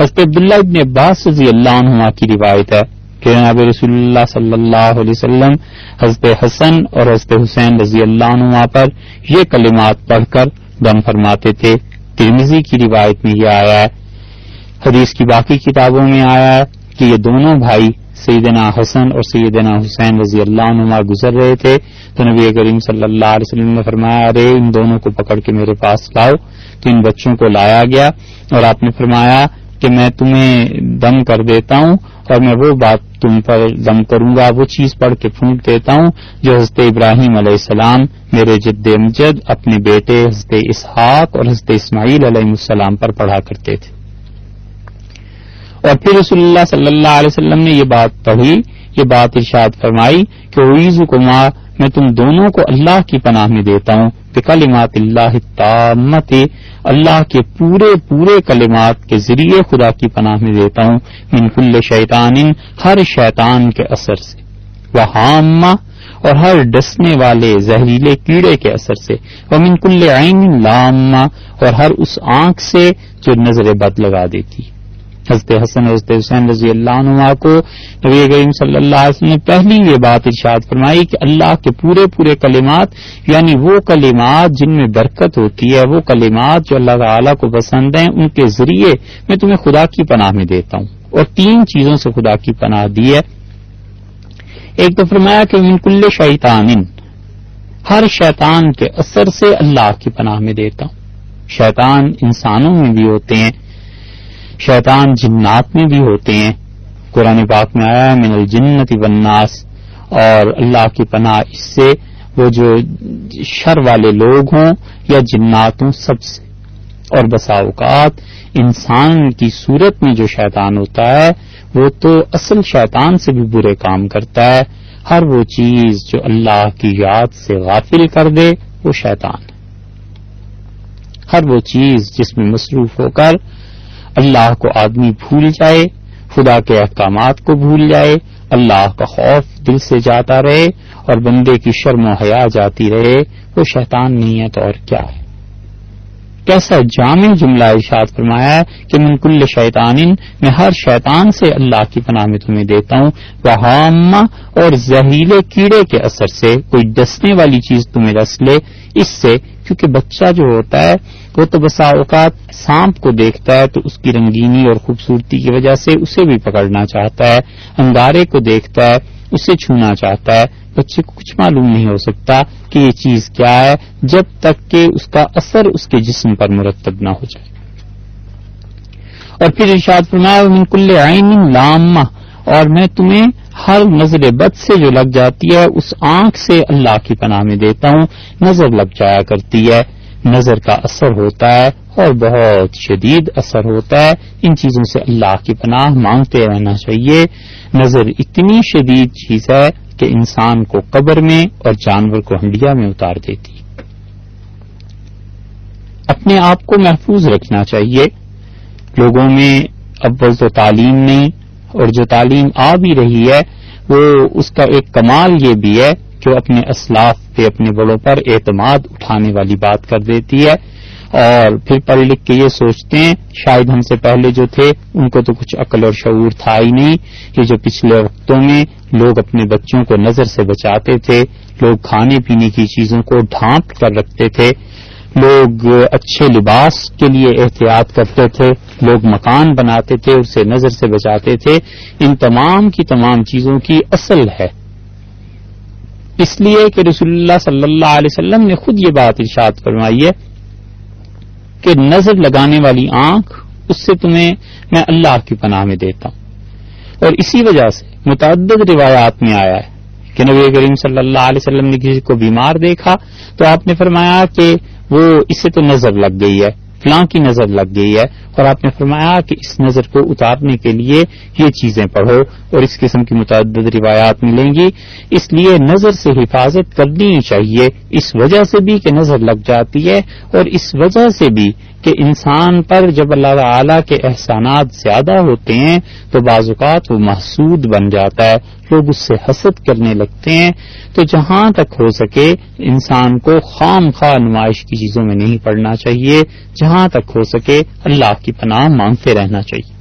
حضرت عبداللہ ابن عباس رضی اللہ عنہ کی روایت ہے کہ جناب رسول اللہ صلی اللہ علیہ وسلم حضرت حسن اور حضرت حسین رضی اللہ عنہ پر یہ کلمات پڑھ کر دم فرماتے تھے۔ ترمیزی کی روایت میں یہ آیا ہے۔ حدیث کی باقی کتابوں میں آیا ہے کہ یہ دونوں بھائی سیدنا حسن اور سیدنا حسین رضی اللہ عنہ گزر رہے تھے۔ تو نبی کریم صلی اللہ علیہ وسلم نے فرمایا، ارے، ان دونوں کو پکڑ کے میرے پاس لاؤ۔ تو ان بچوں کو لایا گیا اور آپ نے فرمایا کہ میں تمہیں دم کر دیتا ہوں اور میں وہ بات تم پر دم کروں گا، وہ چیز پڑھ کے پھونک دیتا ہوں جو حضرت ابراہیم علیہ السلام میرے جد مجد، اپنے بیٹے حضرت اسحاق اور حضرت اسماعیل علیہ السلام پر پڑھا کرتے تھے۔ اور پھر رسول اللہ صلی اللہ علیہ وسلم نے یہ بات پڑھی، یہ بات ارشاد فرمائی کہ عیز کمار میں تم دونوں کو اللہ کی پناہ میں دیتا ہوں کہ کلمات اللہ تامت اللہ کے پورے پورے کلمات کے ذریعے خدا کی پناہ میں دیتا ہوں، من کل شیطان ہر شیطان کے اثر سے۔ وہ اور ہر ڈسنے والے زہریلے کیڑے کے اثر سے۔ وہ من کل عین لامہ، اور ہر اس آنکھ سے جو نظر بد لگا دیتی۔ حضرت حسن حضرت حسین رضی اللہ عنہ کو نبی کریم صلی اللہ علیہ وسلم نے پہلی یہ بات ارشاد فرمائی کہ اللہ کے پورے پورے کلمات یعنی وہ کلمات جن میں برکت ہوتی ہے، وہ کلمات جو اللہ تعالیٰ کو پسند ہیں، ان کے ذریعے میں تمہیں خدا کی پناہ میں دیتا ہوں۔ اور تین چیزوں سے خدا کی پناہ دی ہے۔ ایک تو فرمایا کہ من کل شیطان، ہر شیطان کے اثر سے اللہ کی پناہ میں دیتا ہوں۔ شیطان انسانوں میں بھی ہوتے ہیں۔ شیطان جنات میں بھی ہوتے ہیں۔ قرآن پاک میں آیا ہے، من الجنت والناس۔ اور اللہ کی پناہ اس سے، وہ جو شر والے لوگ ہوں یا جنات ہوں، سب سے۔ اور بسا اوقات انسان کی صورت میں جو شیطان ہوتا ہے، وہ تو اصل شیطان سے بھی برے کام کرتا ہے۔ ہر وہ چیز جو اللہ کی یاد سے غافل کر دے، وہ شیطان ہے۔ ہر وہ چیز جس میں مصروف ہو کر اللہ کو آدمی بھول جائے، خدا کے احکامات کو بھول جائے، اللہ کا خوف دل سے جاتا رہے اور بندے کی شرم و حیا جاتی رہے، وہ شیطان نہیں ہے تو اور کیا ہے؟ کیسا جامع جملہ ارشاد فرمایا ہے کہ من کل شیطان میں ہر شیطان سے اللہ کی پناہ میں تمہیں دیتا ہوں، وہ اور زہریلے کیڑے کے اثر سے، کوئی ڈسنے والی چیز تمہیں رس لے، اس سے کیونکہ بچہ جو ہوتا ہے، وہ تو بسا اوقات سانپ کو دیکھتا ہے تو اس کی رنگینی اور خوبصورتی کی وجہ سے اسے بھی پکڑنا چاہتا ہے، انگارے کو دیکھتا ہے، اسے چھونا چاہتا ہے۔ بچے کو کچھ معلوم نہیں ہو سکتا کہ یہ چیز کیا ہے، جب تک کہ اس کا اثر اس کے جسم پر مرتب نہ ہو جائے۔ اور پھر ارشاد فرمایا من کل عین لامہ اور میں تمہیں ہر نظر بد سے جو لگ جاتی ہے، اس آنکھ سے اللہ کی پناہ میں دیتا ہوں۔ نظر لگ جایا کرتی ہے۔ نظر کا اثر ہوتا ہے اور بہت شدید اثر ہوتا ہے۔ ان چیزوں سے اللہ کی پناہ مانگتے رہنا چاہیے۔ نظر اتنی شدید چیز ہے کہ انسان کو قبر میں اور جانور کو ہنڈیا میں اتار دیتی۔ اپنے آپ کو محفوظ رکھنا چاہیے۔ لوگوں میں اول تو تعلیم نہیں اور جو تعلیم آ بھی رہی ہے، وہ اس کا ایک کمال یہ بھی ہے جو اپنے اسلاف پہ، اپنے بڑوں پر اعتماد اٹھانے والی بات کر دیتی ہے۔ اور پھر پڑھ لکھ کے یہ سوچتے ہیں، شاید ہم سے پہلے جو تھے، ان کو تو کچھ عقل اور شعور تھا ہی نہیں کہ جو پچھلے وقتوں میں لوگ اپنے بچوں کو نظر سے بچاتے تھے، لوگ کھانے پینے کی چیزوں کو ڈھانپ کر رکھتے تھے۔ لوگ اچھے لباس کے لیے احتیاط کرتے تھے، لوگ مکان بناتے تھے، اسے نظر سے بچاتے تھے۔ ان تمام کی تمام چیزوں کی اصل ہے۔ اس لیے کہ رسول اللہ صلی اللہ علیہ وسلم نے خود یہ بات ارشاد فرمائی ہے کہ نظر لگانے والی آنکھ، اس سے تمہیں میں اللہ کی پناہ میں دیتا ہوں۔ اور اسی وجہ سے متعدد روایات میں آیا ہے کہ نبی کریم صلی اللہ علیہ وسلم نے کسی کو بیمار دیکھا تو آپ نے فرمایا کہ وہ اسے تو نظر لگ گئی ہے، فلاں کی نظر لگ گئی ہے۔ اور آپ نے فرمایا کہ اس نظر کو اتارنے کے لیے یہ چیزیں پڑھو اور اس قسم کی متعدد روایات ملیں گی۔ اس لیے نظر سے حفاظت کرنی چاہیے۔ اس وجہ سے بھی کہ نظر لگ جاتی ہے اور اس وجہ سے بھی کہ انسان پر جب اللہ تعالی کے احسانات زیادہ ہوتے ہیں تو بعض اوقات وہ محسود بن جاتا ہے، لوگ اس سے حسد کرنے لگتے ہیں۔ تو جہاں تک ہو سکے، انسان کو خام خواہ نمائش کی چیزوں میں نہیں پڑنا چاہیے۔ جہاں تک ہو سکے، اللہ کی پناہ مانگتے رہنا چاہیے۔